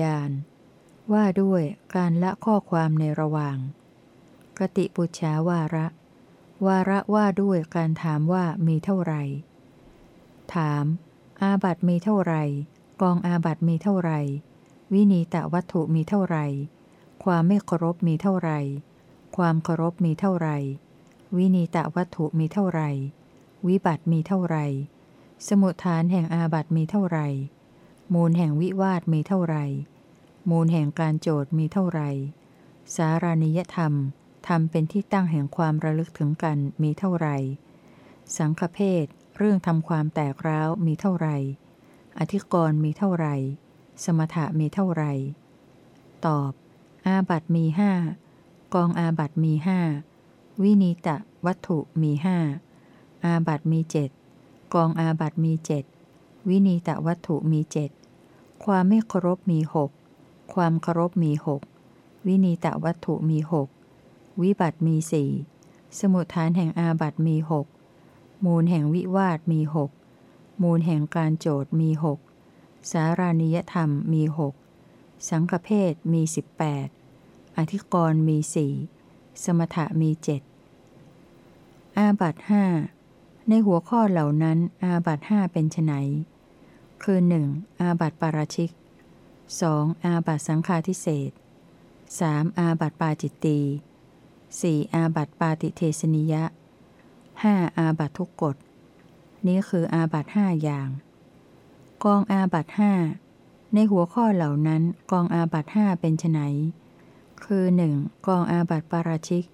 ยานว่าด้วยการละข้อความในระหว่าง กติปุชาวาระ วาระว่าด้วยการถามว่ามีเท่าไหร่ ถาม อาบัตมีเท่าไหร่ กองอาบัตมีเท่าไหร่ วินีตวัตถุมีเท่าไหร่ ความไม่เคารพมีเท่าไหร่ ความเคารพมีเท่าไหร่ วินีตวัตถุมีเท่าไหร่ วิบัติมีเท่าไหร่ สมุทฐานแห่งอาบัตมีเท่าไหร่ มูลแห่งวิวาทมีเท่าไหร่ มูลแห่งการโจทย์มีเท่าไหร่ สารานิยธรรมทำเป็นที่ตั้งแห่งความระลึกถึงกันมีเท่าไหร่ สังฆเพศเรื่องทำความแตกร้าวมีเท่าไหร่ อธิกรณ์มีเท่าไหร่ สมถะมีเท่าไหร่ ตอบ อาบัตมีห้ากองอาบัตมีห้าวินิตะวัตถุมีห้าอาบัตมีเจ็ดกองอาบัตมีเจ็ดวินีตะวัตถุมีเจ็ด ความไม่เคารพมีหกความเคารพมีหกวินีตวัตถุมีหกวิบัติมีสี่สมุทฐานแห่งอาบัตมีหกมูลแห่งวิวาทมีหกมูลแห่งการโจทมีหกสารานิยธรรมมีหกสังฆเพศมีสิบแปดอธิกรณ์มีสี่สมถะมีเจ็ดอาบัตห้าในหัวข้อเหล่านั้นอาบัตห้าเป็นไน คือ 1. อาบัติปาราชิก 2. อาบัติสังฆาทิเศษ 3. อาบัติปาจิตตี 4. อาบัติปาติเทสนิยะ 5. อาบัติทุกกฎ นี้คืออาบัตห้าอย่าง กองอาบัตห้าในหัวข้อเหล่านั้นกองอาบัตห้าเป็นไนคือ 1. กองอาบัติปาราชิก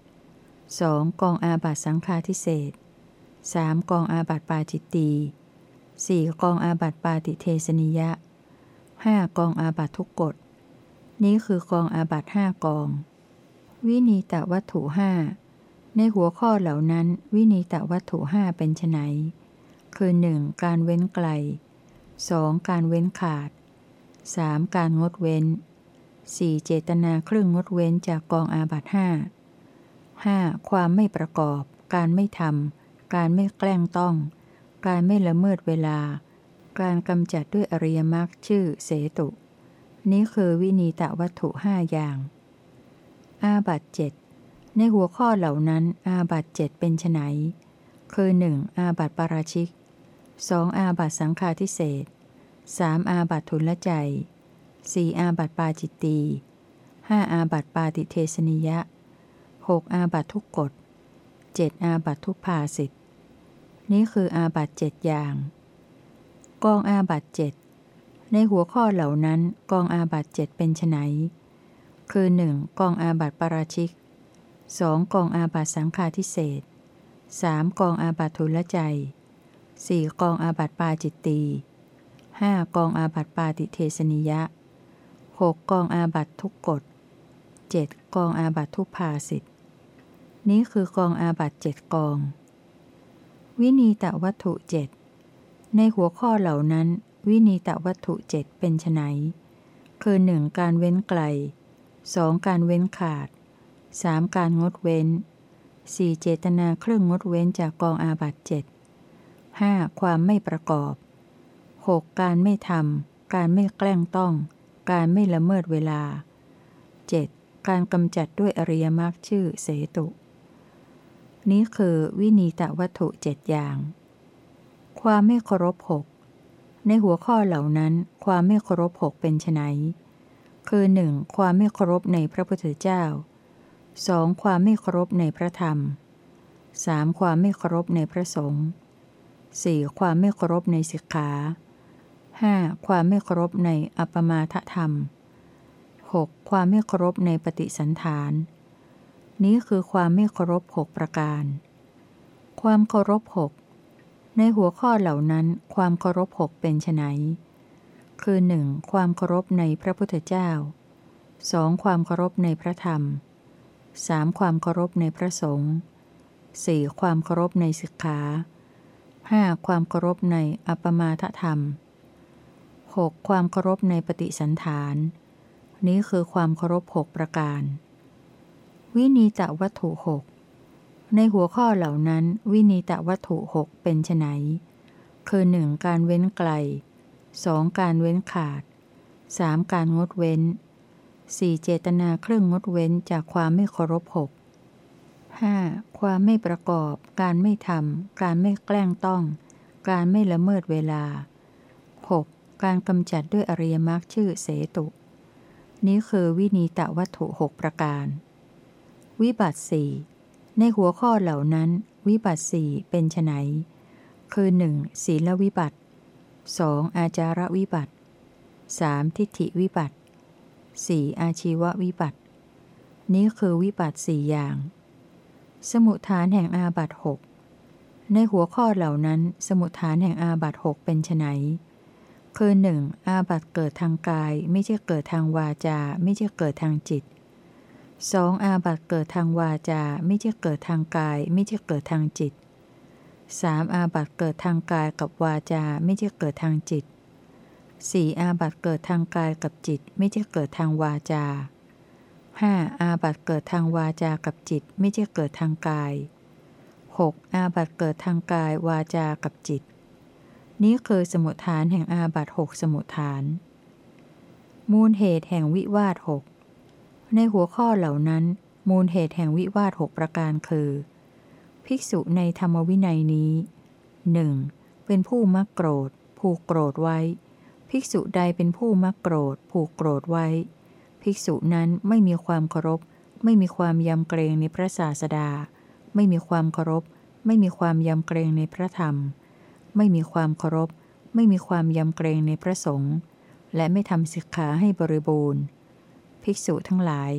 2. กองอาบัติสังฆาทิเศษ 3. กองอาบัติปาจิตตี 4. กองอาบัตปาติเทสนิยะ 5. กองอาบัตทุกกฎ นี้คือกองอาบัตห้ากอง วินีตวัตถุห้าในหัวข้อเหล่านั้น วินีตวัตถุห้าเป็นไนคือ 1. การเว้นไกล 2. การเว้นขาด 3. การงดเว้น 4. เจตนาเครื่องงดเว้นจากกองอาบัตห้า 5. ความไม่ประกอบ การไม่ทำการไม่แกล้งต้อง การไม่ละเมิดเวลา การกำจัดด้วยอริยมรรคชื่อเสตุ นี้คือวินีตวัตถุห้าอย่าง อาบัตเจ็ดในหัวข้อเหล่านั้นอาบัตเจ็ดเป็นไนคือ 1. อาบัติปาราชิก 2. อาบัติสังฆาทิเสส 3. อาบัติถุลลัจจัย 4. อาบัติปาจิตตีย์ 5. อาบัติปาฏิเทสนียะ 6. อาบัติทุกกฏ 7. อาบัติทุพภาสิต นี้คืออาบัติเจ็ดอย่าง กองอาบัติเจ็ดในหัวข้อเหล่านั้นกองอาบัติเจ็ดเป็นไฉนคือ 1. กองอาบัติปาราชิก 2. กองอาบัตสังฆาทิเศษ 3. กองอาบัตทุลใจ 4. กองอาบัตปาจิตตี 5. กองอาบัตปาติเทสนิยะ 6. กองอาบัตทุกกฎ 7. กองอาบัตทุกภาสิทธนี้คือกองอาบัตเจ็ดกอง วินีตวัตถุเจ็ดในหัวข้อเหล่านั้น วินีตวัตถุเจ็ดเป็นไนคือ 1. การเว้นไกล 2. การเว้นขาด 3. การงดเว้น 4. เจตนาเครื่องงดเว้นจากกองอาบัตเจ็ด 5. ความไม่ประกอบ 6. การไม่ทำการไม่แกล้งต้อง การไม่ละเมิดเวลา 7. การกำจัดด้วยอริยมรรคชื่อเสตุ นี้คือวินีตวัตถุเจ็ดอย่าง ความไม่เคารพหกในหัวข้อเหล่านั้น ความไม่เคารพหกเป็นไนคือ 1. ความไม่เคารพในพระพุทธเจ้า 2. ความไม่เคารพในพระธรรม 3. ความไม่เคารพในพระสงฆ์ 4. ความไม่เคารพในสิกขา 5. ความไม่เคารพในอัปมาทธรรม 6. ความไม่เคารพในปฏิสันฐาน นี้คือความไม่เคารพหกประการ ความเคารพหกในหัวข้อเหล่านั้นความเคารพหกเป็นไนคือ 1. ความเคารพในพระพุทธเจ้า 2. ความเคารพในพระธรรม 3. ความเคารพในพระสงฆ์ 4. ความเคารพในสิกขา 5. ความเคารพในอัปมาทธรรม 6. ความเคารพในปฏิสันฐาน นี้คือความเคารพหกประการ วินีตวัตถุหกในหัวข้อเหล่านั้น วินีตวัตถุหกเป็นไนคือ 1. การเว้นไกล 2. การเว้นขาด 3. การงดเว้น 4. เจตนาเครื่องงดเว้นจากความไม่เคารพหก 5. ความไม่ประกอบ การไม่ทำการไม่แกล้งต้อง การไม่ละเมิดเวลา 6. การกำจัดด้วยอริยมรรคชื่อเสตุ นี้คือวินีตวัตถุหกประการ วิบัติสี่ในหัวข้อเหล่านั้น วิบัติสี่เป็นไนคือ 1. ศีลวิบัติ 2. อาจารวิบัติ 3. ทิฏฐิวิบัติ 4. อาชีววิบัติ นี้คือวิบัติสี่อย่าง สมุทฐานแห่งอาบัตหกในหัวข้อเหล่านั้น สมุทฐานแห่งอาบัตหกเป็นไนคือหนึ่งอาบัติเกิดทางกายไม่ใช่เกิดทางวาจา ไม่ใช่เกิดทางจิต 2. สองอาบัติเกิดทางวาจาไม่ใช่เกิดทางกาย ไม่ใช่เกิดทางจิต 3. อาบัติเกิดทางกายกับวาจาไม่ใช่เกิดทางจิต 4. อาบัติเกิดทางกายกับจิต ไม่ใช่เกิดทางวาจา 5. อาบัติเกิดทางวาจากับจิต ไม่ใช่เกิดทางกาย 6. อาบัติเกิดทางกายวาจากับจิต นี้คือสมุทฐานแห่งอาบัตหกสมุทฐาน มูลเหตุแห่งวิวาทหก ในหัวข้อเหล่านั้น มูลเหตุแห่งวิวาทหกประการคือ ภิกษุในธรรมวินัยนี้หนึ่งเป็นผู้มักโกรธ ผูกโกรธไว้ ภิกษุใดเป็นผู้มักโกรธ ผูกโกรธไว้ ภิกษุนั้นไม่มีความเคารพ ไม่มีความยำเกรงในพระศาสดา ไม่มีความเคารพ ไม่มีความยำเกรงในพระธรรม ไม่มีความเคารพ ไม่มีความยำเกรงในพระสงฆ์และไม่ทำสิกขาให้บริบูรณ์ ภิกษุทั้งหลาย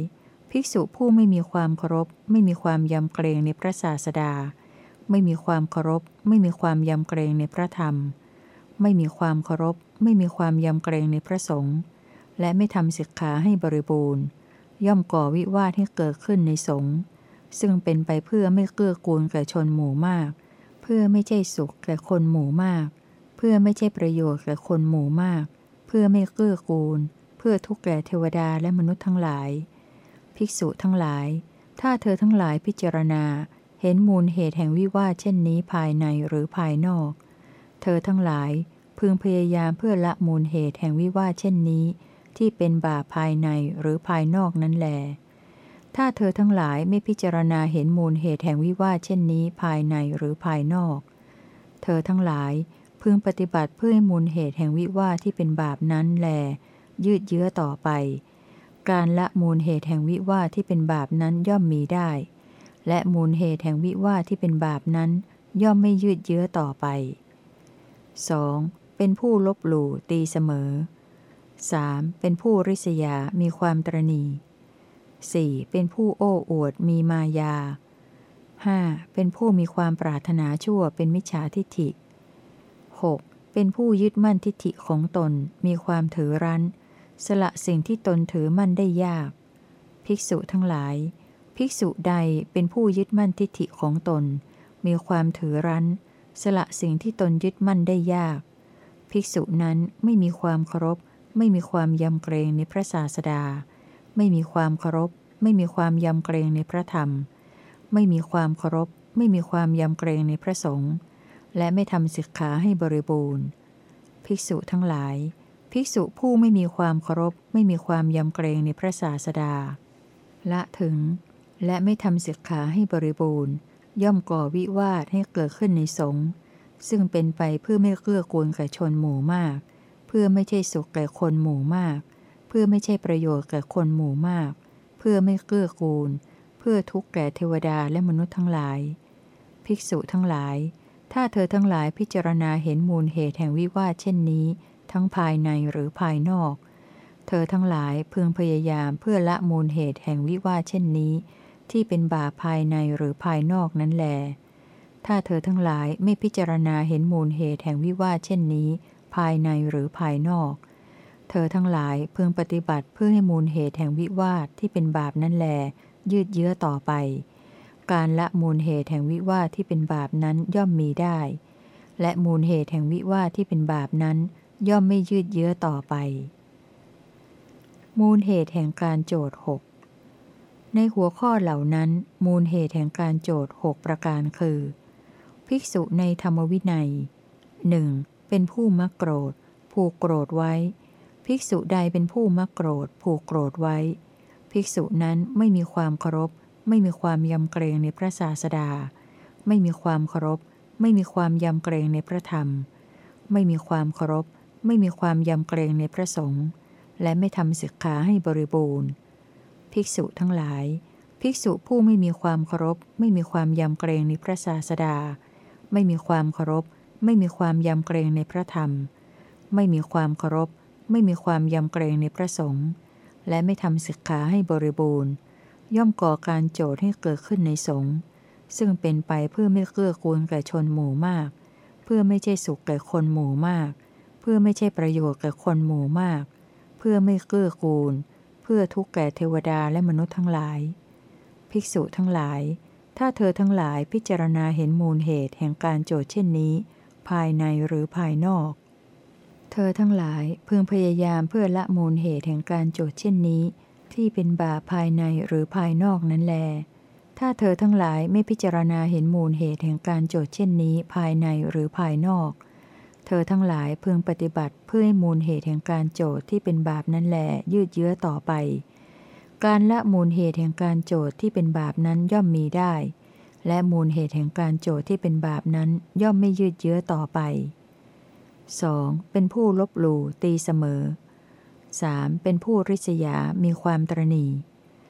ภิกษุผู้ไม่มีความเคารพ ไม่มีความยำเกรงในพระศาสดา ไม่มีความเคารพ ไม่มีความยำเกรงในพระธรรม ไม่มีความเคารพ ไม่มีความยำเกรงในพระสงฆ์ และไม่ทำศิกขาให้บริบูรณ์ ย่อมก่อวิวาทให้เกิดขึ้นในสงฆ์ ซึ่งเป็นไปเพื่อไม่เกื้อกูลแก่ชนหมู่มาก เพื่อไม่ใช่สุขแก่คนหมู่มาก เพื่อไม่ใช่ประโยชน์แก่คนหมู่มาก เพื่อไม่เกื้อกูล พื่อทุกแก่เทวดาและมนุษย์ทั้งหลาย ภิกษุทั้งหลาย ถ้าเธอทั้งหลายพิจารณา เห็นมูลเหตุแห่งวิวาเช่นนี้ภายในหรือภายนอก เธอทั้งหลายพึงพยายามเพื่อละมูลเหตุแห่งวิวาเช่นนี้ ที่เป็นบาปภายในหรือภายนอกนั้นแล ถ้าเธอทั้งหลายไม่พิจารณาเห็นมูลเหตุแห่งวิวาเช่นนี้ภายในหรือภายนอก เธอทั้งหลายพึงปฏิบัติเพื่อให้มูลเหตุแห่งวิวาที่เป็นบาปนั้นแล ยืดเยื้อต่อไป การละมูลเหตุแห่งวิวาที่เป็นบาปนั้นย่อมมีได้ และมูลเหตุแห่งวิวาทที่เป็นบาปนั้น ย่อมไม่ยืดเยื้อต่อไป 2. เป็นผู้ลบหลู่ตีเสมอ 3. เป็นผู้ริษยา มีความตรณี 4. เป็นผู้โอ้อวดมีมายา 5. เป็นผู้มีความปรารถนาชั่วเป็นมิจฉาทิฐิ 6. เป็นผู้ยึดมั่นทิฐิของตน มีความถือรั้น สละสิ่งที่ตนถือมั่นได้ยาก ภิกษุทั้งหลาย ภิกษุใดเป็นผู้ยึดมั่นทิฏฐิของตน มีความถือรั้น สละสิ่งที่ตนยึดมั่นได้ยาก ภิกษุนั้นไม่มีความเคารพ ไม่มีความยำเกรงในพระศาสดา ไม่มีความเคารพ ไม่มีความยำเกรงในพระธรรม ไม่มีความเคารพ ไม่มีความยำเกรงในพระสงฆ์ และไม่ทำศิกขาให้บริบูรณ์ ภิกษุทั้งหลาย ภิกษุผู้ไม่มีความเคารพ ไม่มีความยำเกรงในพระศาสดา ละถึง และไม่ทำศิกขาให้บริบูรณ์ ย่อมก่อวิวาทให้เกิดขึ้นในสงฆ์ซึ่งเป็นไปเพื่อไม่เกื้อกูลแก่ชนหมู่มาก เพื่อไม่ใช่สุขแก่คนหมู่มาก เพื่อไม่ใช่ประโยชน์แก่คนหมู่มาก เพื่อไม่เกื้อกูล เพื่อทุกข์แก่เทวดาและมนุษย์ทั้งหลาย ภิกษุทั้งหลาย ถ้าเธอทั้งหลายพิจารณาเห็นมูลเหตุแห่งวิวาทเช่นนี้ ทั้งภายในหรือภายนอก เธอทั้งหลายพึงพยายามเพื่อละมูลเหตุแห่งวิวาเช่นนี้ ที่เป็นบาภายในหรือภายนอกนั้นแล ถ้าเธอทั้งหลายไม่พิจารณาเห็นมูลเหตุแห่งวิวาเช่นนี้ ภายในหรือภายนอก เธอทั้งหลายพึงปฏิบัติเพื่อให้มูลเหตุแห่งวิวาทที่เป็นบาปนั้นแล ยืดเยื้อต่อไป การละมูลเหตุแห่งวิวาทที่เป็นบาปนั้นย่อมมีได้และมูลเหตุแห่งวิวาทที่เป็นบาปนั้น ย่อมไม่ยืดเยื้อต่อไป มูลเหตุแห่งการโจทย์หกในหัวข้อเหล่านั้น มูลเหตุแห่งการโจทย์หกประการคือ ภิกษุในธรรมวินัยหนึ่งเป็นผู้มักโกรธ ผูกโกรธไว้ ภิกษุใดเป็นผู้มักโกรธ ผูกโกรธไว้ ภิกษุนั้นไม่มีความเคารพ ไม่มีความยำเกรงในพระศาสดา ไม่มีความเคารพ ไม่มีความยำเกรงในพระธรรม ไม่มีความเคารพ ไม่มีความยำเกรงในพระสงฆ์และไม่ทำศิกขาให้บริบูรณ์ ภิกษุทั้งหลาย ภิกษุผู้ไม่มีความเคารพ ไม่มีความยำเกรงในพระศาสดา ไม่มีความเคารพ ไม่มีความยำเกรงในพระธรรม ไม่มีความเคารพ ไม่มีความยำเกรงในพระสงฆ์และไม่ทำศิกขาให้บริบูรณ์ ย่อมก่อการโจทย์ให้เกิดขึ้นในสงฆ์ซึ่งเป็นไปเพื่อไม่เกื้อกูลแก่ชนหมู่มาก เพื่อไม่ใช่สุขแก่คนหมู่มาก เพื่อไม่ใช่ประโยชน์แก่คนหมู่มาก เพื่อไม่เกื้อกูล เพื่อทุกข์แก่เทวดาและมนุษย์ทั้งหลาย ภิกษุทั้งหลาย ถ้าเธอทั้งหลายพิจารณาเห็นมูลเหตุแห่งการโจทย์เช่นนี้ ภายในหรือภายนอก เธอทั้งหลายพึงพยายามเพื่อละมูลเหตุแห่งการโจทย์เช่นนี้ ที่เป็นบาปภายในหรือภายนอกนั้นแลถ้าเธอทั้งหลายไม่พิจารณาเห็นมูลเหตุแห่งการโจทย์เช่นนี้ภายในหรือภายนอก เธอทั้งหลายพึงปฏิบัติเพื่อให้มูลเหตุแห่งการโจทย์ที่เป็นบาปนั้นแลยืดเยื้อต่อไป การละมูลเหตุแห่งการโจทย์ที่เป็นบาปนั้นย่อมมีได้ และมูลเหตุแห่งการโจทย์ที่เป็นบาปนั้นย่อมไม่ยืดเยื้อต่อไป 2. เป็นผู้ลบหลู่ตีเสมอ 3. เป็นผู้ริษยา มีความตรณี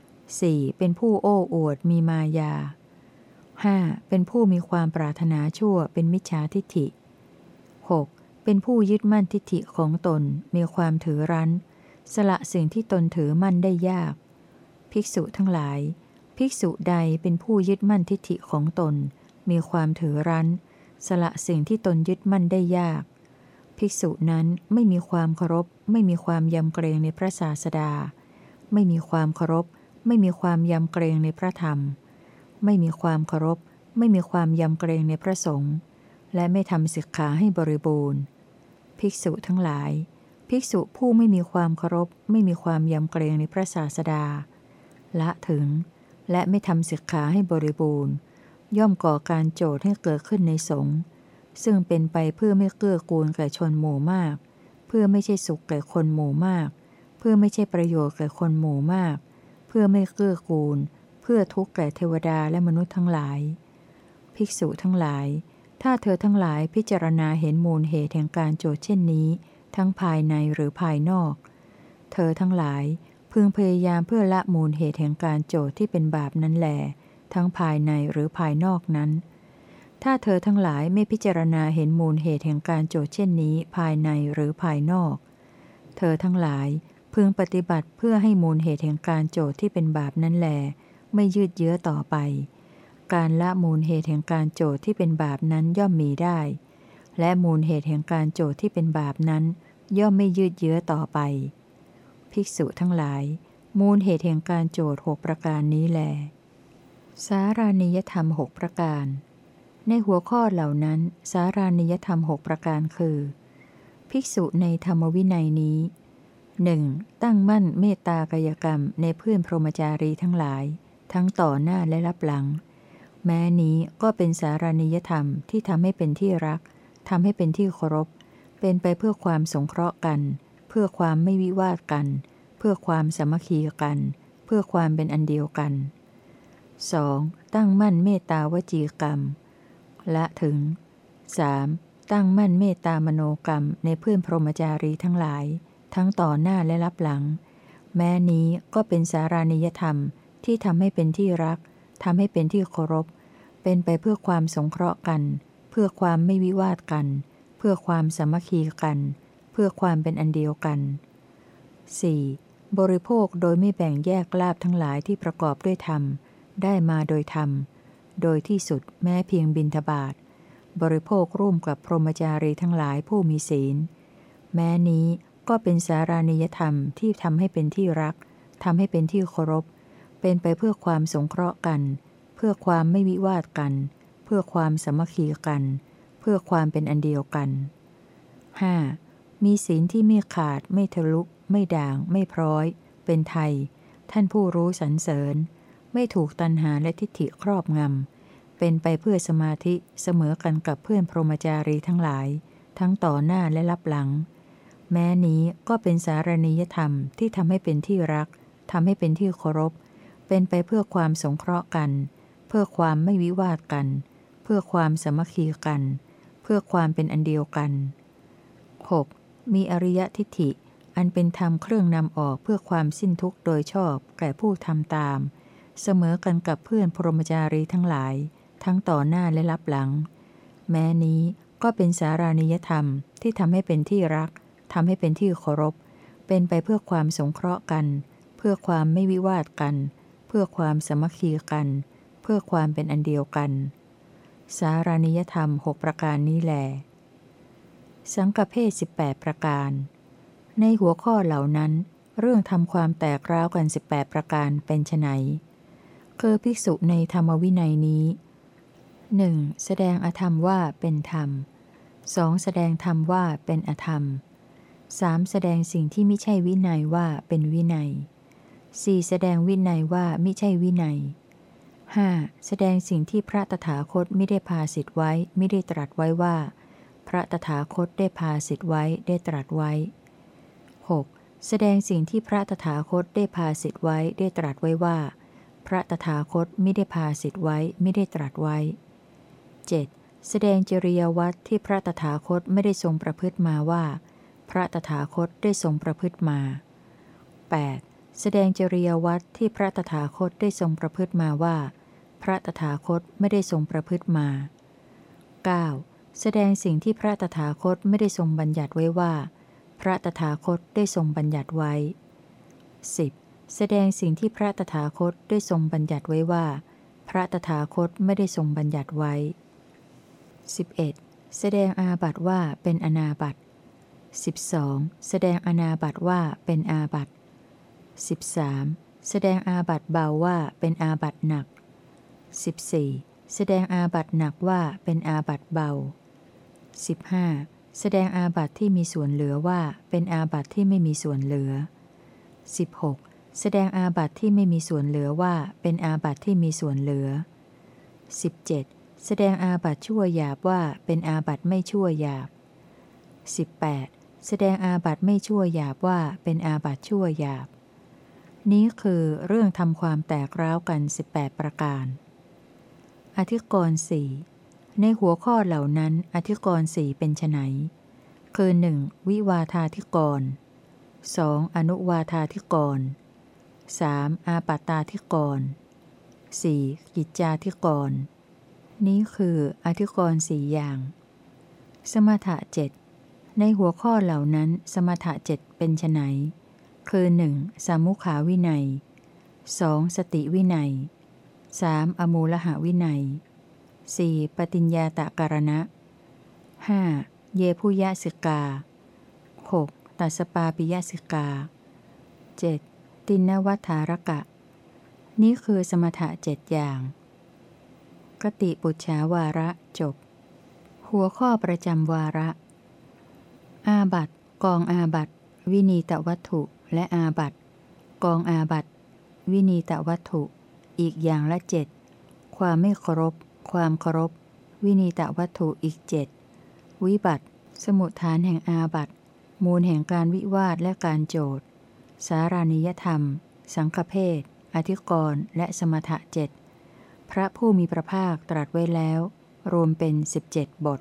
4. เป็นผู้โอ้อวด มีมายา 5. เป็นผู้มีความปรารถนาชั่ว เป็นมิจฉาทิฐิ 6. เป็นผู้ยึดมั่นทิฏฐิของตนมีความถือรั้น สละสิ่งที่ตนถือมั่นได้ยาก ภิกษุทั้งหลาย ภิกษุใดเป็นผู้ยึดมั่นทิฏฐิของตน มีความถือรั้น สละสิ่งที่ตนยึดมั่นได้ยาก ภิกษุนั้นไม่มีความเคารพ ไม่มีความยำเกรงในพระศาสดา ไม่มีความเคารพ ไม่มีความยำเกรงในพระธรรม ไม่มีความเคารพ ไม่มีความยำเกรงในพระสงฆ์ และไม่ทำศิกขาให้บริบูรณ์ ภิกษุทั้งหลาย ภิกษุผู้ไม่มีความเคารพ ไม่มีความยำเกรงในพระศาสดา ละถึง และไม่ทำศิกขาให้บริบูรณ์ ย่อมก่อการโจทย์ให้เกิดขึ้นในสงฆ์ซึ่งเป็นไปเพื่อไม่เกื้อกูลแก่ชนหมู่มาก เพื่อไม่ใช่สุขแก่คนหมู่มาก เพื่อไม่ใช่ประโยชน์แก่คนหมู่มาก เพื่อไม่เกื้อกูล เพื่อทุกข์แก่เทวดาและมนุษย์ทั้งหลาย ภิกษุทั้งหลาย ถ้าเธอทั้งหลายพิจารณาเห็นมูลเหตุแห่งการโจทย์เช่นนี้ ทั้งภายในหรือภายนอก เธอทั้งหลายพึงพยายามเพื่อละมูลเหตุแห่งการโจทย์ที่เป็นบาปนั้นแหลทั้งภายในหรือภายนอกนั้น ถ้าเธอทั้งหลายไม่พิจารณาเห็นมูลเหตุแห่งการโจทย์เช่นนี้ภายในหรือภายนอก เธอทั้งหลายพึงปฏิบัติเพื่อให้มูลเหตุแห่งการโจทย์ที่เป็นบาปนั้นแหลไม่ยืดเยื้อต่อไป การละมูลเหตุแห่งการโจทย์ที่เป็นบาปนั้นย่อมมีได้ และมูลเหตุแห่งการโจทย์ที่เป็นบาปนั้น ย่อมไม่ยืดเยื้อต่อไป ภิกษุทั้งหลาย มูลเหตุแห่งการโจทย์หกประการนี้แล สารานิยธรรมหกประการ ในหัวข้อเหล่านั้น สารานิยธรรมหกประการคือ ภิกษุในธรรมวินัยนี้หนึ่งตั้งมั่นเมตตากายกรรมในเพื่อนพรหมจารีทั้งหลาย ทั้งต่อหน้าและรับหลัง แม้นี้ก็เป็นสารานิยธรรมที่ทำให้เป็นที่รักทำให้เป็นที่เคารพ เป็นไปเพื่อความสงเคราะห์กัน เพื่อความไม่วิวาทกัน เพื่อความสมัคคีกัน เพื่อความเป็นอันเดียวกัน 2. ตั้งมั่นเมตตาวจีกรรม และถึง 3. ตั้งมั่นเมตตามโนกรรมในเพื่อนพรหมจารีทั้งหลาย ทั้งต่อหน้าและรับหลัง แม้นี้ก็เป็นสารานิยธรรมที่ทำให้เป็นที่รัก ทำให้เป็นที่เคารพ เป็นไปเพื่อความสงเคราะห์กัน เพื่อความไม่วิวาทกัน เพื่อความสมัคคีกัน เพื่อความเป็นอันเดียวกัน 4. บริโภคโดยไม่แบ่งแยกลาบทั้งหลายที่ประกอบด้วยธรรม ได้มาโดยธรรม โดยที่สุดแม้เพียงบินทบาทบริโภคร่วมกับพรหมจารีทั้งหลายผู้มีศีล แม้นี้ก็เป็นสารานิยธรรมที่ทำให้เป็นที่รักทำให้เป็นที่เคารพ เป็นไปเพื่อความสงเคราะห์กัน เพื่อความไม่วิวาทกัน เพื่อความสมัคคีกัน เพื่อความเป็นอันเดียวกัน 5. มีศีลที่ไม่ขาดไม่ทะลุ ไม่ด่าง ไม่พร้อย เป็นไทย ท่านผู้รู้สรรเสริญ ไม่ถูกตัณหาและทิฏฐิครอบงำ เป็นไปเพื่อสมาธิเสมอกันกับเพื่อนพรหมจารีทั้งหลาย ทั้งต่อหน้าและรับหลังแแม้นี้ก็เป็นสารณียธรรมที่ทำให้เป็นที่รักทำให้เป็นที่เคารพ เป็นไปเพื่อความสงเคราะห์กัน เพื่อความไม่วิวาทกัน เพื่อความสมัคคีกัน เพื่อความเป็นอันเดียวกัน 6. มีอริยทิฏฐิ อันเป็นธรรมเครื่องนำออกเพื่อความสิ้นทุกข์โดยชอบแก่ผู้ทำตาม เสมอกันกับเพื่อนพรหมจารีทั้งหลาย ทั้งต่อหน้าและรับหลัง แม้นี้ก็เป็นสารานิยธรรมที่ทำให้เป็นที่รักทำให้เป็นที่เคารพ เป็นไปเพื่อความสงเคราะห์กัน เพื่อความไม่วิวาทกันเพื่อความสมัคคีกัน เพื่อความเป็นอันเดียวกัน สารานิยธรรมหกประการนี้แหลสังกเพศ18 ประการ ในหัวข้อเหล่านั้น เรื่องทำความแตกร้าวกัน 18 ประการเป็นไนคือภิกษุในธรรมวินัยนี้ 1. แสดงอธรรมว่าเป็นธรรม 2. แสดงธรรมว่าเป็นอธรรม 3. แสดงสิ่งที่ไม่ใช่วินัยว่าเป็นวินัย 4. แสดงวินัยว่าไม่ใช่วินัย 5. แสดงสิ่งที่พระตถาคตไม่ได้พาสิทธไว้ไม่ได้ตรัสไว้ว่า พระตถาคตได้พาสิทธไว้ได้ตรัสไว้ 6. แสดงสิ่งที่พระตถาคตได้พาสิทธไว้ได้ตรัสไว้ว่า พระตถาคตไม่ได้พาสิทธไว้ไม่ได้ตรัสไว้ 7. แสดงจริยวัตรที่พระตถาคตไม่ได้ทรงประพฤติมาว่า พระตถาคตได้ทรงประพฤติมา 8. แสดงจริยวัตรที่พระตถาคตได้ทรงประพฤติมาว่า พระตถาคตไม่ได้ทรงประพฤติมา 9. แสดงสิ่งที่พระตถาคตไม่ได้ทรงบัญญัติไว้ว่า พระตถาคตได้ทรงบัญญัติไว้ 10. แสดงสิ่งที่พระตถาคตได้ทรงบัญญัติไว้ว่า พระตถาคตไม่ได้ทรงบัญญัติไว้ 11. แสดงอาบัติว่าเป็นอนาบัติ 12. แสดงอนาบัติว่าเป็นอาบัต 13. แสดงอาบัตเบาว่าเป็นอาบัตหนัก 14. แสดงอาบัตหนักว่าเป็นอาบัตเบา 15. แสดงอาบัตที่มีส่วนเหลือว่าเป็นอาบัตที่ไม่มีส่วนเหลือ 16. แสดงอาบัตที่ไม่มีส่วนเหลือว่าเป็นอาบัตที่มีส่วนเหลือ 17. แสดงอาบัตชั่วหยาบว่าเป็นอาบัตไม่ชั่วหยาบ 18. แสดงอาบัตไม่ชั่วหยาบว่าเป็นอาบัตชั่วหยาบ นี้คือเรื่องทำความแตกร้าวกัน 18 ประการ อธิกรณ์สี่ในหัวข้อเหล่านั้นอธิกรณ์สี่เป็นไนคือ 1. วิวาธาธิกร 2. อนุวาธาธิกร 3. อาปัตตาธิกร 4. กิจจาธิกร นี้คืออธิกรณ์สี่อย่าง สมถะเจ็ดในหัวข้อเหล่านั้นสมถะเจ็ดเป็นไน คือ 1. สามุขาวินัย 2. สติวินัย 3. อมูลหาวินัย 4. ปฏิญญาตะการณะ 5. เยพุยสิกา 6. ตัสปาปิยะสิกา 7. ตินวัฏารกะ นี้คือสมถะเจ็ดอย่าง กติปุจฉาวาระจบ หัวข้อประจำวาระ อาบัตกองอาบัต วินีตวัตถุและอาบัตกองอาบัตวินีตวัตถุ อีกอย่างละเจ็ดความไม่เคารพความเคารพวินีตวัตถุอีกเจ็ดวิบัตสมุทฐานแห่งอาบัตมูลแห่งการวิวาทและการโจทย์สารานิยธรรม สังฆเพศอธิกรณ์และสมถะเจ็ดพระผู้มีพระภาคตรัสไว้แล้ว รวมเป็น 17 บท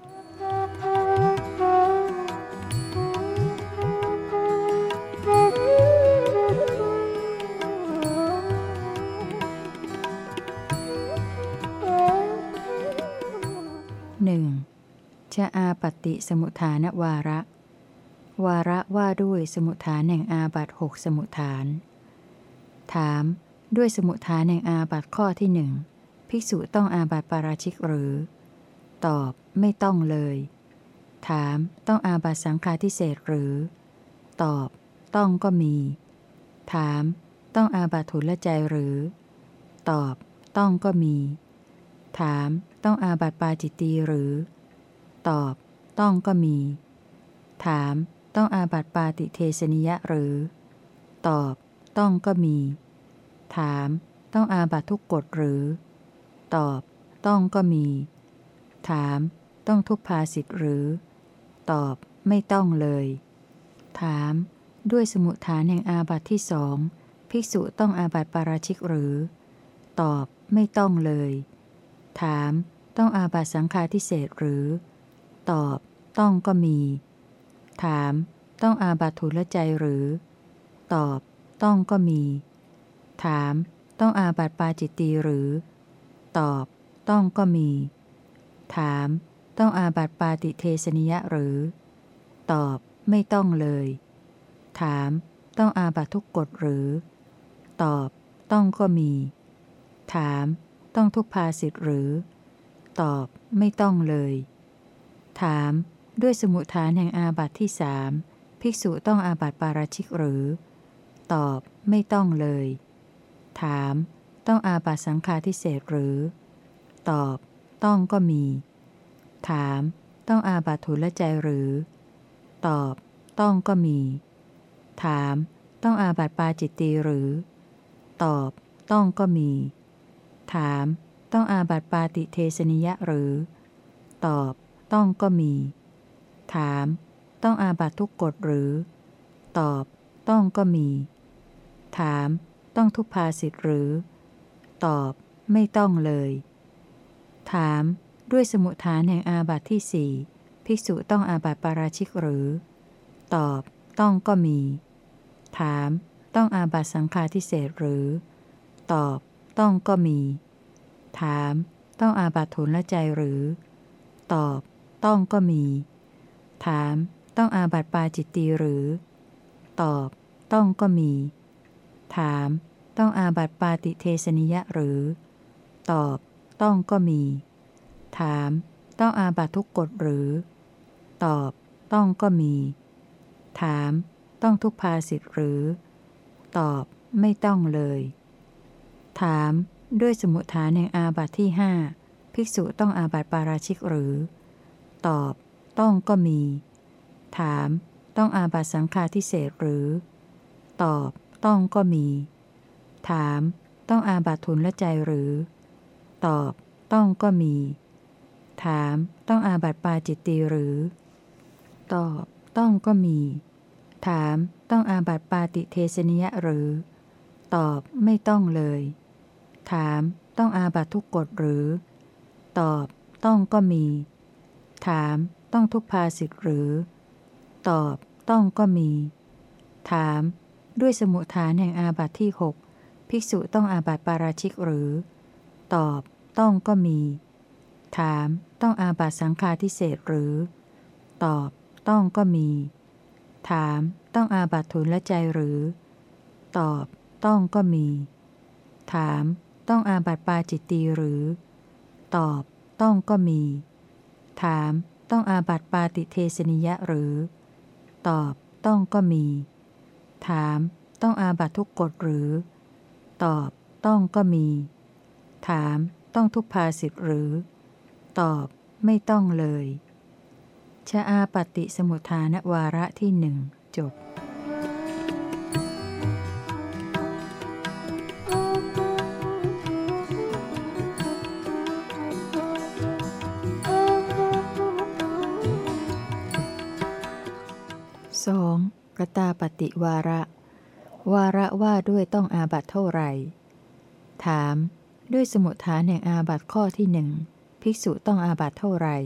ปฏิสมุทฐานวาระ วาระว่าด้วยสมุทฐานแห่งอาบัตหกสมุทฐาน ถาม ด้วยสมุทฐานแห่งอาบัตข้อที่หนึ่งภิกษุต้องอาบัตปาราชิกหรือ ตอบไม่ต้องเลย ถามต้องอาบัตสังฆาทิเศษหรือ ตอบ ต้องก็มี ถาม ต้องอาบัตทุลใจหรือ ตอบ ต้องก็มี ถาม ต้องอาบัตปาจิตตีหรือ ตอบ ต้องก็มี ถาม ต้องอาบัติปาติเทสนิยะหรือ ตอบ ต้องก็มี ถาม ต้องอาบัติทุกกฎหรือ ตอบ ต้องก็มี ถาม ต้องทุพภาสิทธ์หรือ ตอบ ไม่ต้องเลย ถาม ด้วยสมุทฐานแห่งอาบัติที่สองภิกษุต้องอาบัติปาราชิกหรือ ตอบ ไม่ต้องเลย ถาม ต้องอาบัติสังฆาทิเศษหรือ ตอบ ต้องก็มี ถาม ต้องอาบัตทุลใจหรือ ตอบ ต้องก็มี ถาม ต้องอาบัตปาจิตตีหรือ ตอบ ต้องก็มี ถาม ต้องอาบัตปาติเทสนิยะหรือ ตอบ ไม่ต้องเลย ถาม ต้องอาบัตทุกกฎหรือ ตอบ ต้องก็มี ถาม ต้องทุกภาสิทธิ์หรือ ตอบ ไม่ต้องเลย ถามด้วยสมุทฐานแห่งอาบัติที่สามภิกษุต้องอาบัติปาราชิกหรือ ตอบไม่ต้องเลย ถาม ต้องอาบัติสังฆาทิเศษหรือ ตอบ ต้องก็มี ถาม ต้องอาบัติทุลใจหรือ ตอบ ต้องก็มี ถาม ต้องอาบัติปาจิตตีหรือ ตอบ ต้องก็มี ถาม ต้องอาบัติปาติเทสนิยะหรือ ตอบ ต้องก็มี ถาม ต้องอาบัตทุกกฎหรือ ตอบ ต้องก็มี ถาม ต้องทุกภาสิทธิ์หรือ ตอบ ไม่ต้องเลย ถาม ด้วยสมุทฐานแห่งอาบัตที่สี่ภิกษุต้องอาบัตปาราชิกหรือ ตอบ ต้องก็มี ถาม ต้องอาบัตสังฆาทิเศษหรือ ตอบ ต้องก็มี ถาม ต้องอาบัตทุนละใจหรือ ตอบ ต้องก็มี ถาม ต้องอาบัติปาจิตตีหรือ ตอบ ต้องก็มี ถาม ต้องอาบัติปาติเทสนิยะหรือ ตอบ ต้องก็มี ถาม ต้องอาบัติทุกกฎหรือ ตอบ ต้องก็มี ถาม ต้องทุกภาสิทธิ์หรือ ตอบ ไม่ต้องเลย ถาม ด้วยสมุทฐานแห่งอาบัติที่ห้าภิกษุต้องอาบัติปาราชิกหรือ ตอบ ต้องก็มี ถาม ต้องอาบัตสังฆาทิเศษหรือ ตอบ ต้องก็มี ถาม ต้องอาบัตทุนละใจหรือ ตอบ ต้องก็มี ถาม ต้องอาบัตปาจิตตีหรือ ตอบ ต้องก็มี ถาม ต้องอาบัตปาติเทสนิยะหรือ ตอบ ไม่ต้องเลย ถาม ต้องอาบัตทุกกฎหรือ ตอบ ต้องก็มี ถามต้องทุกภาสิทธิ์หรือ ตอบต้องก็มี ถาม ด้วยสมุทฐานแห่งอาบัติที่หกภิกษุต้องอาบัติปาราชิกหรือ ตอบต้องก็มี ถามต้องอาบัติสังฆาทิเศษหรือ ตอบต้องก็มี ถามต้องอาบัติทุนละใจหรือ ตอบต้องก็มี ถามต้องอาบัติปาจิตตีหรือ ตอบต้องก็มี ถามต้องอาบัติปาติเทสนิยะหรือ ตอบต้องก็มี ถามต้องอาบัติทุกกฎหรือ ตอบต้องก็มี ถามต้องทุกภาสิทธิ์หรือ ตอบไม่ต้องเลยชะอาปฏิสมุทฐานวาระที่หนึ่งจบ 2. กตาปฏิวาระ วาระว่าด้วยต้องอาบัตเท่าไหร่ ถาม ด้วยสมุทฐานแห่งอาบัตข้อที่หนึ่งภิกษุต้องอาบัตเท่าไหร่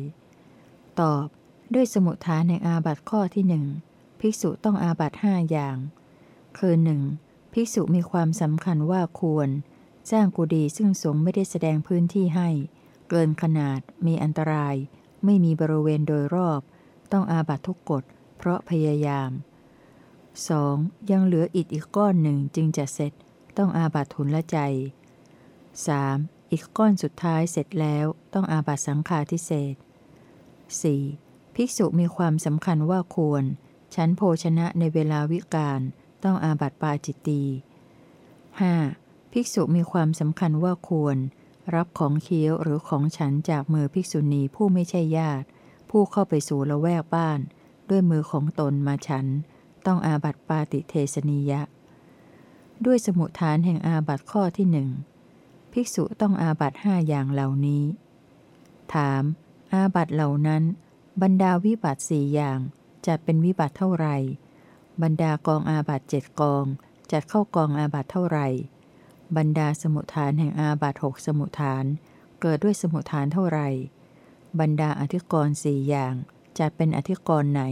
ตอบ ด้วยสมุทฐานแห่งอาบัตข้อที่หนึ่งภิกษุต้องอาบัตห้าอย่าง คือหนึ่งภิกษุมีความสำคัญว่าควร สร้างกุฏิซึ่งสงฆ์ไม่ได้แสดงพื้นที่ให้ เกินขนาด มีอันตราย ไม่มีบริเวณโดยรอบ ต้องอาบัตทุกกฎ เพราะพยายาม 2. ยังเหลืออิฐอีกก้อนหนึ่งจึงจะเสร็จต้องอาบัตทุนละใจ 3. อีกก้อนสุดท้ายเสร็จแล้วต้องอาบัตสังฆาทิเศษ 4. ภิกษุมีความสำคัญว่าควร ชั้นโภชนะในเวลาวิกาลต้องอาบัตปาจิตตี 5. ภิกษุมีความสำคัญว่าควร รับของเคี้ยวหรือของฉันจากมือภิกษุณีผู้ไม่ใช่ญาติ ผู้เข้าไปสู่ละแวกบ้าน ด้วยมือของตนมาฉัน ต้องอาบัตปาติเทสนิยะ ด้วยสมุทฐานแห่งอาบัตข้อที่หนึ่งภิกษุต้องอาบัตห้าอย่างเหล่านี้ ถาม อาบัตเหล่านั้น บรรดาวิบัติสี่อย่างจะเป็นวิบัติเท่าไหร่ บรรดากองอาบัตเจ็ดกองจัดเข้ากองอาบัตเท่าไหร่บรรดาสมุทฐานแห่งอาบัตหกสมุทฐาน เกิดด้วยสมุทฐานเท่าไหร่ บรรดาอธิกรณ์สี่อย่าง จัดเป็นอธิกรณ์ไหน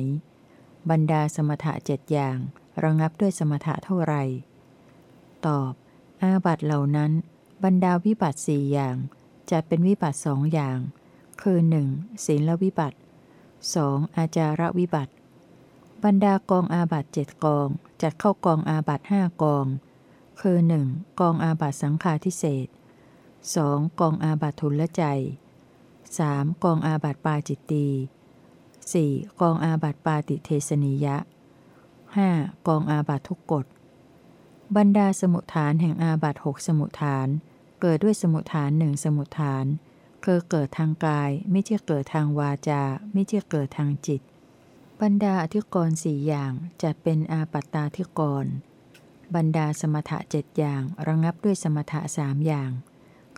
บรรดาสมถะเจ็ดอย่าง ระงับด้วยสมถะเท่าไหร่ ตอบ อาบัตเหล่านั้น บรรดาวิบัตสี่อย่างจัดเป็นวิบัตสองอย่าง คือหนึ่งศีลวิบัติ 2. อาจาระวิบัติ บรรดากองอาบัตเจ็ดกองจัดเข้ากองอาบัตห้ากอง คือ 1. กองอาบัตสังฆาทิเศษ 2. กองอาบัตทุลใจ 3. กองอาบัตปาจิตตี 4. กองอาบัติปาติเทสนิยะ 5. กองอาบัติทุกกฎ บรรดาสมุทฐานแห่งอาบัตหกสมุทฐาน เกิดด้วยสมุทฐานหนึ่งสมุทฐาน คือเกิดทางกาย ไม่ใช่เกิดทางวาจา ไม่ใช่เกิดทางจิต บรรดาอธิกรณ์สี่อย่างจัดเป็นอาปัตตาธิกรณ์บรรดาสมถะเจ็ดอย่างระงับด้วยสมถะสามอย่าง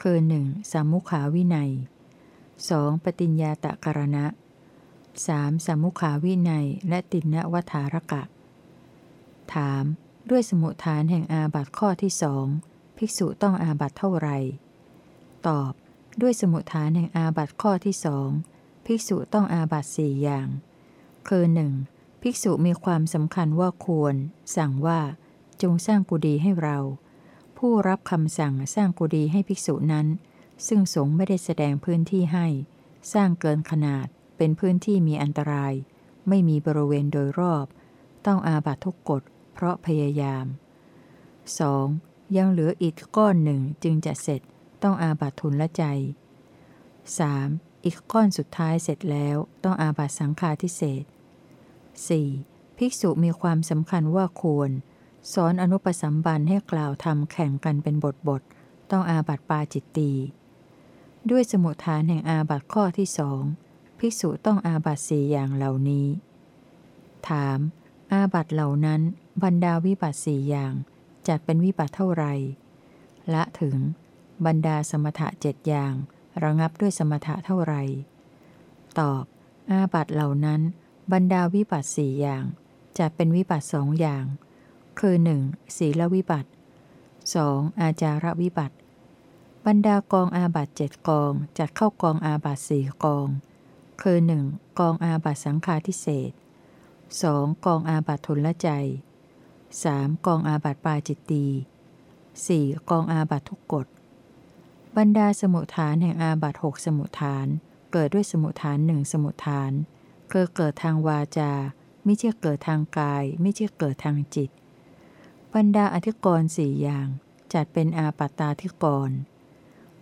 คือ 1. สามุขาวินัย 2. ปฏิญญาตะกรณะ 3. สามุขาวินัย และตินวัฏารกะ ถาม ด้วยสมุทฐานแห่งอาบัตข้อที่สองภิกษุต้องอาบัตเท่าไหร่ ตอบ ด้วยสมุทฐานแห่งอาบัตข้อที่สองภิกษุต้องอาบัตสี่อย่าง คือหนึ่งภิกษุมีความสำคัญว่าควร สั่งว่า จงสร้างกุฏิให้เรา ผู้รับคำสั่งสร้างกุฏิให้ภิกษุนั้น ซึ่งสงฆ์ไม่ได้แสดงพื้นที่ให้ สร้างเกินขนาด เป็นพื้นที่มีอันตราย ไม่มีบริเวณโดยรอบ ต้องอาบัตทุกกฎ เพราะพยายาม 2. ยังเหลืออีกก้อนหนึ่งจึงจะเสร็จ ต้องอาบัตทุนละใจ 3. อีกก้อนสุดท้ายเสร็จแล้วต้องอาบัตสังฆาทิเศษ 4. ภิกษุมีความสำคัญว่าควร สอนอนุปสัมบันให้กล่าวทำแข่งกันเป็นบทบท ต้องอาบัตปาจิตตี ด้วยสมุทฐานแห่งอาบัตข้อที่สอง ภิกษุต้องอาบัตสี่อย่างเหล่านี้ ถาม อาบัตเหล่านั้น บรรดาวิบัตสี่อย่างจัดเป็นวิบัตเท่าไหร่ละถึง บรรดาสมถะเจ็ดอย่าง ระงับด้วยสมถะเท่าไรตอบ อาบัตเหล่านั้น บรรดาวิบัตสี่อย่างจะเป็นวิบัตสองอย่าง คือ 1. ศีลวิบัติ 2. อาจารวิบัติ บรรดากองอาบัตเจ็ดกองจัดเข้ากองอาบัตสี่กอง คือ 1. กองอาบัตสังฆาทิเศษ 2. กองอาบัตทุนละใจ 3. กองอาบัตปาจิตตี 4. กองอาบัตทุกกฎ บรรดาสมุทฐานแห่งอาบัตหกสมุทฐาน เกิดด้วยสมุทฐานหนึ่งสมุทฐาน คือเกิดทางวาจา ไม่ใช่เกิดทางกาย ไม่ใช่เกิดทางจิต บรรดาอธิกรณ์สี่อย่าง จัดเป็นอาปัตตาธิกรณ์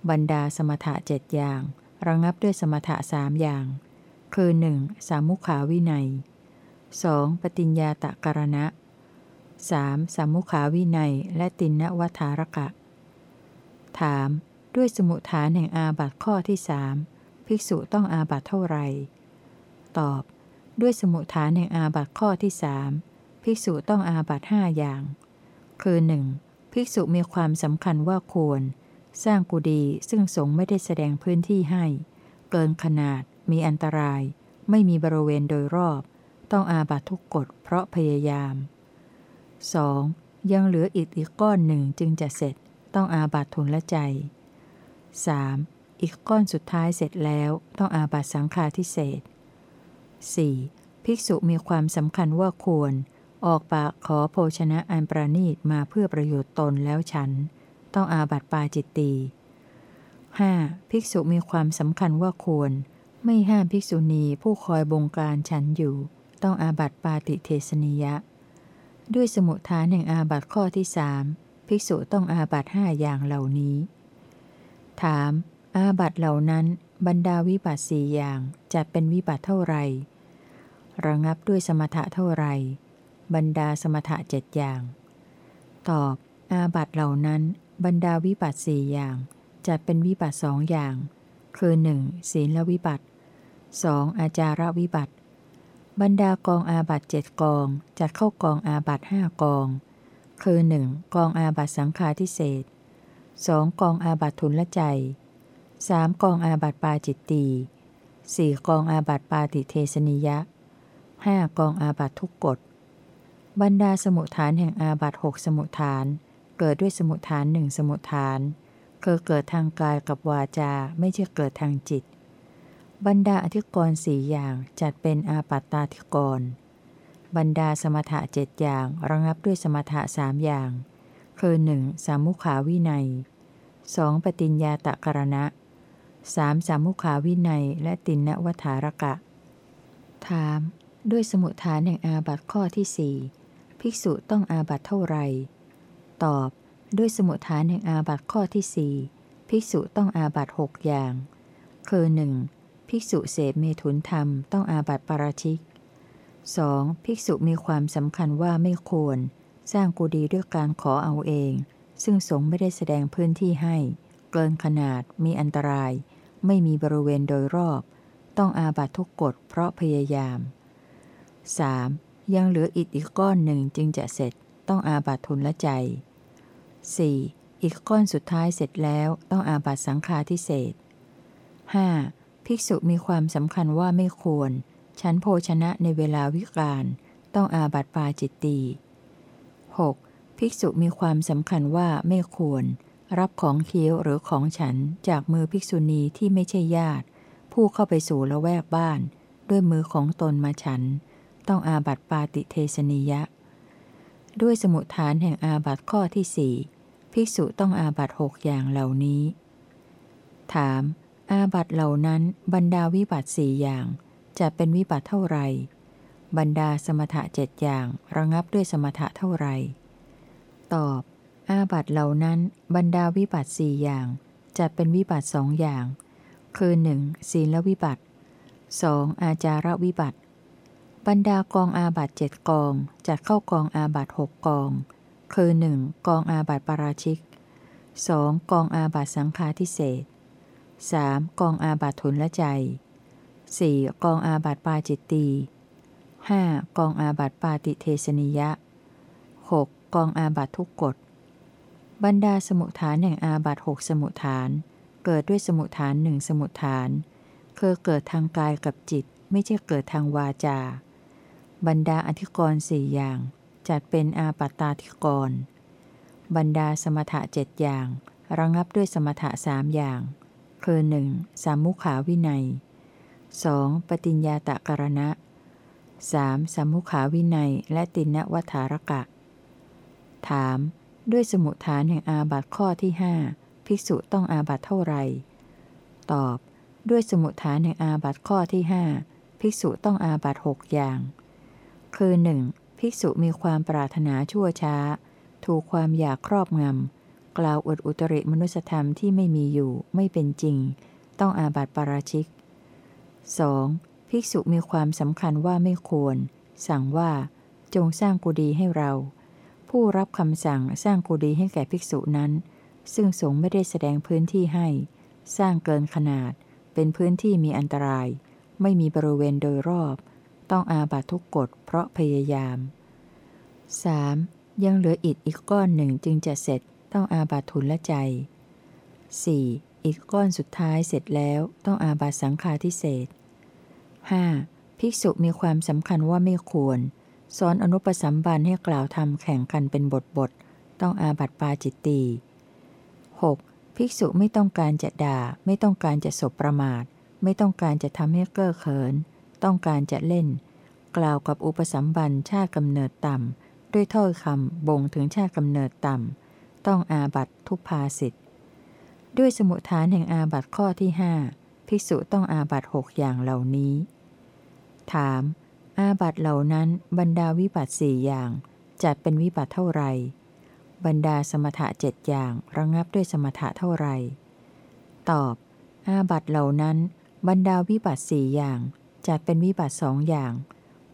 บรรดาสมถะเจ็ดอย่าง ระงับด้วยสมถะสามอย่าง คือ 1. สามุขาวินัย 2. ปฏิญญาตะกรณะ 3. สามุขาวินัย และตินนวัฏารกะ ถาม ด้วยสมุทฐานแห่งอาบัตข้อที่สามภิกษุต้องอาบัตเท่าไหร่ ตอบ ด้วยสมุทฐานแห่งอาบัตข้อที่สามภิกษุต้องอาบัตห้าอย่าง คือ 1. ภิกษุมีความสำคัญว่าควร สร้างกุฏิซึ่งสงไม่ได้แสดงพื้นที่ให้ เกินขนาด มีอันตราย ไม่มีบริเวณโดยรอบ ต้องอาบัตทุกกฎเพราะพยายาม 2. ยังเหลืออีกอีกก้อนหนึ่งจึงจะเสร็จ ต้องอาบัตทุนละใจ 3. อีกก้อนสุดท้ายเสร็จแล้วต้องอาบัตสังฆาทิเศษ 4. ภิกษุมีความสำคัญว่าควร ออกปากขอโภชนะอันประนีตมาเพื่อประโยชน์ตนแล้วฉัน ต้องอาบัตปาจิตตี 5. ภิกษุมีความสำคัญว่าควร ไม่ห้ามภิกษุณีผู้คอยบงการฉันอยู่ ต้องอาบัติปาติเทสนิยะ ด้วยสมุทฐานแห่งอาบัติข้อที่สามภิกษุต้องอาบัติห้าอย่างเหล่านี้ ถาม อาบัติเหล่านั้น บรรดาวิบัติสี่อย่างจะเป็นวิบัติเท่าไรระงับด้วยสมถะเท่าไรบรรดาสมถะเจ็ดอย่าง ตอบ อาบัติเหล่านั้น บรรดาวิบัติสี่อย่างจะเป็นวิบัติสองอย่าง คือ 1. ศีลวิบัติ 2. อาจารวิบัติ บรรดากองอาบัตเจ็ดกอง จัดเข้ากองอาบัตห้ากอง คือ 1. กองอาบัตสังฆาทิเศษสองกองอาบัตทุนละใจสามกองอาบัตปาจิตตีสี่กองอาบัตปาติเทสนิยะห้ากองอาบัตทุกกฎ บรรดาสมุทฐานแห่งอาบัตหกสมุทฐาน เกิดด้วยสมุทฐานหนึ่งสมุทฐานคือเกิดทางกายกับวาจาไม่ใช่เกิดทางจิต บรรดาอธิกรณ์สี่อย่างจัดเป็นอาปัตตาธิกรณ์บรรดาสมถะเจ็ดอย่างระงับด้วยสมถะสามอย่าง คือหนึ่งสามุขาวินัยสองปฏิญญาตะกรณะสามสามุขาวินัยและตินนวัฏารกะ ถาม ด้วยสมุทฐานแห่งอาบัตข้อที่สี่ภิกษุต้องอาบัตเท่าไหร่ตอบ ด้วยสมุทฐานแห่งอาบัตข้อที่สี่ภิกษุต้องอาบัตหกอย่าง คือหนึ่ง ภิกษุเสพเมถุนธรรมต้องอาบัติปาราชิก 2. ภิกษุมีความสำคัญว่าไม่ควร สร้างกุฏิด้วยการขอเอาเอง ซึ่งสงฆ์ไม่ได้แสดงพื้นที่ให้ เกินขนาด มีอันตราย ไม่มีบริเวณโดยรอบ ต้องอาบัติทุกกฎเพราะพยายาม 3. ยังเหลืออิฐอีกก้อนหนึ่งจึงจะเสร็จ ต้องอาบัติทุนละใจ 4. อีกก้อนสุดท้ายเสร็จแล้วต้องอาบัติสังฆาทิเศษ 5. ภิกษุมีความสำคัญว่าไม่ควร ฉันโภชนะในเวลาวิกาลต้องอาบัติปาจิตตี 6. ภิกษุมีความสำคัญว่าไม่ควร รับของเคี้ยวหรือของฉันจากมือภิกษุณีที่ไม่ใช่ญาติ ผู้เข้าไปสู่ละแวกบ้าน ด้วยมือของตนมาฉัน ต้องอาบัติปาติเทสนิยะ ด้วยสมุทฐานแห่งอาบัติข้อที่สี่ภิกษุต้องอาบัติหกอย่างเหล่านี้ ถาม อาบัตเหล่านั้นบรรดาวิบัตสี่อย่าง จะเป็นวิบัติเท่าไร บรรดาสมถะเจ็ดอย่างระงับด้วยสมถะเท่าไร ตอบ อาบัตเหล่านั้นบรรดาวิบัตสี่อย่าง จะเป็นวิบัติสองอย่าง คือ 1. ศีลวิบัติ 2. อาจารวิบัติ บรรดากองอาบัตเจ็ดกองจัดเข้ากองอาบัตหกกอง คือ 1. กองอาบัตปราชิก 2. กองอาบัตสังฆาทิเศษ 3. กองอาบัตทุนละใจ 4. กองอาบัติปาจิตตี 5. กองอาบัติปาติเทสนิยะ 6. กองอาบัติทุกกฎ บรรดาสมุทฐานแห่งอาบัติหกสมุทฐาน เกิดด้วยสมุทฐานหนึ่งสมุทฐาน คือเกิดทางกายกับจิต ไม่ใช่เกิดทางวาจา บรรดาอธิกรณ์สี่อย่าง จัดเป็นอาปัตตาธิกรณ์บรรดาสมถะเจ็ดอย่าง ระงับด้วยสมถะสามอย่าง คือหนึ่งสามุขาวินัย 2. ปฏิญญาตะกรณะ 3. สามุขาวินัยและตินวัฏารกะ ถาม ด้วยสมุทฐานแห่งอาบัตข้อที่หภิกษุต้องอาบัตเท่าไหร่ ตอบ ด้วยสมุทฐานแห่งอาบัตข้อที่หภิกษุต้องอาบัตหกอย่าง คือ 1. ภิกษุมีความปรารถนาชั่วช้า ถูกความอยากครอบงำ กล่าวอวดอุตริมนุสธรรมที่ไม่มีอยู่ไม่เป็นจริง ต้องอาบัติปราชิก 2. ภิกษุมีความสำคัญว่าไม่ควร สั่งว่า จงสร้างกุฏิให้เรา ผู้รับคำสั่งสร้างกุฏิให้แก่ภิกษุนั้น ซึ่งสงฆ์ไม่ได้แสดงพื้นที่ให้ สร้างเกินขนาด เป็นพื้นที่มีอันตราย ไม่มีบริเวณโดยรอบ ต้องอาบัตทุกกฎเพราะพยายาม 3. ยังเหลืออิฐอีกก้อนหนึ่งจึงจะเสร็จ ต้องอาบัตทุนละใจ 4. อีกก้อนสุดท้ายเสร็จแล้วต้องอาบัตสังฆาทิเศษ 5. ภิกษุมีความสำคัญว่าไม่ควร สอนอนุปสัมบันให้กล่าวทำแข่งกันเป็นบทบท ต้องอาบัตปาจิตตี 6. ภิกษุไม่ต้องการจะด่า ไม่ต้องการจะสบประมาท ไม่ต้องการจะทำให้เก้อเขิน ต้องการจะเล่น กล่าวกับอุปสัมบันชาติกำเนิดต่ำด้วยถ้อยคำบ่งถึงชาติกำเนิดต่ำ ต้องอาบัตทุพาสิทธิ์ด้วยสมุทฐานแห่งอาบัตข้อที่หภิกษุต้องอาบัตหกอย่างเหล่านี้ ถาม อาบัตเหล่านั้นบรรดาวิบัตสี่อย่าง จัดเป็นวิบัตเท่าไรบรรดาสมถะเจ็ดอย่างระงงับด้วยสมถะเท่าไรตอบ อาบัตเหล่านั้น บรรดาวิบัตสี่อย่างจัดเป็นวิบัตสองอย่าง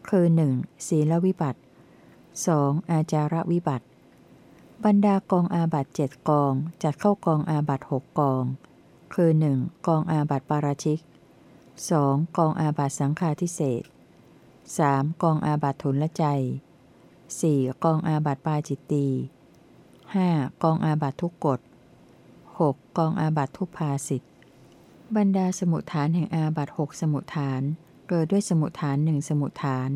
คือหนึ่งศีลวิบัติ 2. อาจารวิบัติ บรรดากองอาบัตเจ็ดกองจัดเข้ากองอาบัตหกกอง คือ 1. กองอาบัติปาราชิก 2. กองอาบัติสังฆาทิเศษ 3. กองอาบัติทุนละใจ 4. กองอาบัติปาจิตตี 5. กองอาบัติทุกกฎ 6. กองอาบัติทุพาสิทธิบรรดาสมุทฐานแห่งอาบัติหกสมุทฐาน เกิดด้วยสมุทฐานหนึ่งสมุทฐาน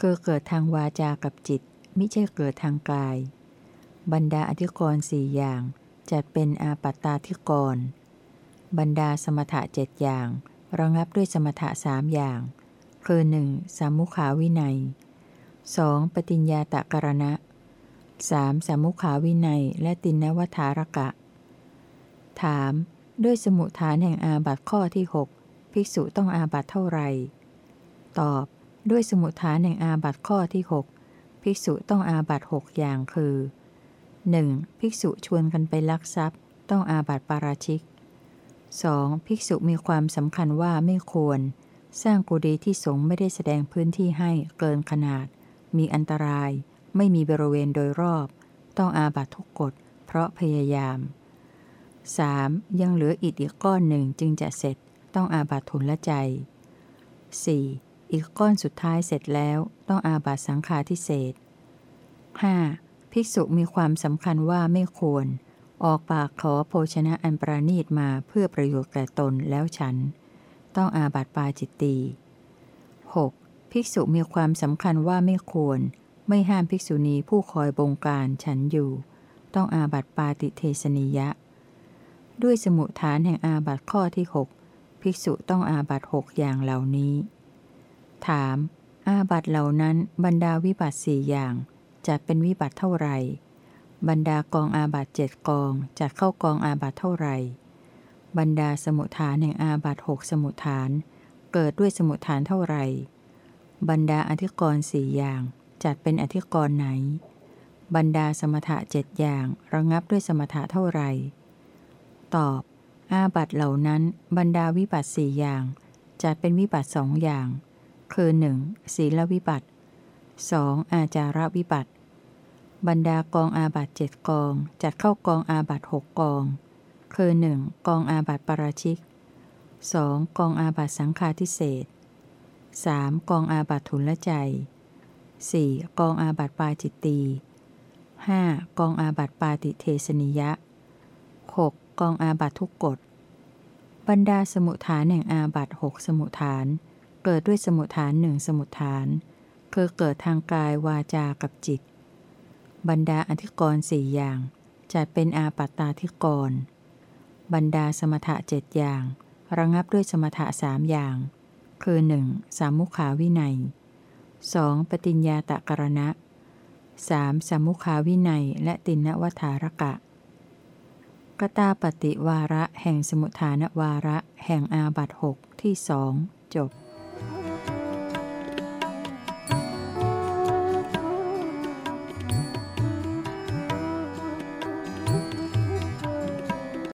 คือเกิดทางวาจากับจิต มิใช่เกิดทางกาย บรรดาอธิกรณ์สี่อย่างจัดเป็นอาปัตตาธิกรณ์บรรดาสมถะเจ็ดอย่าง ระงับด้วยสมถะสามอย่าง คือ 1. สามุขาวินัย 2. ปฏิญญาตะกรณะ 3. สามุขาวินัย และตินวัฏารกะ ถาม ด้วยสมุทฐานแห่งอาบัตข้อที่ 6 ภิกษุต้องอาบัตเท่าไหร่ ตอบ ด้วยสมุทฐานแห่งอาบัตข้อที่ 6 ภิกษุต้องอาบัตหกอย่างคือ 1. ภิกษุชวนกันไปลักทรัพย์ ต้องอาบัติปาราชิก 2. ภิกษุมีความสำคัญว่าไม่ควร สร้างกุฏิที่สงฆ์ไม่ได้แสดงพื้นที่ให้เกินขนาด มีอันตราย ไม่มีบริเวณโดยรอบ ต้องอาบัติทุกกฎ เพราะพยายาม 3. ยังเหลืออิฐอีกก้อนหนึ่งจึงจะเสร็จ ต้องอาบัติทุนละใจ 4. อีกก้อนสุดท้ายเสร็จแล้ว ต้องอาบัติสังฆาทิเศษ 5. ภิกษุมีความสำคัญว่าไม่ควร ออกปากขอโภชนะอันประณีตมาเพื่อประโยชน์แก่ตนแล้วฉัน ต้องอาบัตปาจิตตี 6. ภิกษุมีความสำคัญว่าไม่ควร ไม่ห้ามภิกษุณีผู้คอยบงการฉันอยู่ ต้องอาบัตปาติเทสนิยะ ด้วยสมุทฐานแห่งอาบัตข้อที่ 6 ภิกษุต้องอาบัตหกอย่างเหล่านี้ ถาม อาบัติเหล่านั้นบรรดาวิบัติสี่อย่าง จัดเป็นวิบัติเท่าไหร่ บรรดากองอาบัติเจ็ดกองจัดเข้ากองอาบัติเท่าไหร่ บรรดาสมุฏฐานแห่งอาบัติหกสมุฏฐาน เกิดด้วยสมุฏฐานเท่าไหร่ บรรดาอธิกรณ์สี่อย่างจัดเป็นอธิกรณ์ไหน บรรดาสมถะเจ็ดอย่างระงับด้วยสมถะเท่าไหร่ ตอบ อาบัติเหล่านั้น บรรดาวิบัติสี่อย่างจัดเป็นวิบัติสองอย่าง คือ 1. ศีลวิบัติ 2. อาจาระวิบัติ บรรดากองอาบัตเจ็ดกองจัดเข้ากองอาบัตหกกอง คือ 1. กองอาบัตปราชิก 2. กองอาบัตสังฆาทิเศษ 3. กองอาบัตทุนละใจ 4. กองอาบัตปาจิตตี 5. กองอาบัตปาติเทสนิยะ 6. กองอาบัตทุกกฎบรรดาสมุทฐานแห่งอาบัตหกสมุทฐาน เกิดด้วยสมุทฐานหนึ่งสมุทฐาน คือเกิดทางกายวาจากับจิต บรรดาอธิกรณ์สี่อย่าง จัดเป็นอาปัตตาธิกรณ์บรรดาสมถะเจ็ดอย่าง ระงับด้วยสมถะสามอย่าง คือ 1. สามุขาวินัย 2. ปฏิญญาตะกรณะ 3. สามุขาวินัย และตินวัฏารกะ กตาปฏิวาระแห่งสมุทฐานวาระ แห่งอาบัตหกที่สองจบ